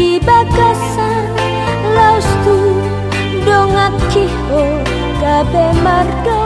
Di bagasan laus tu dongak kiho kabe marga.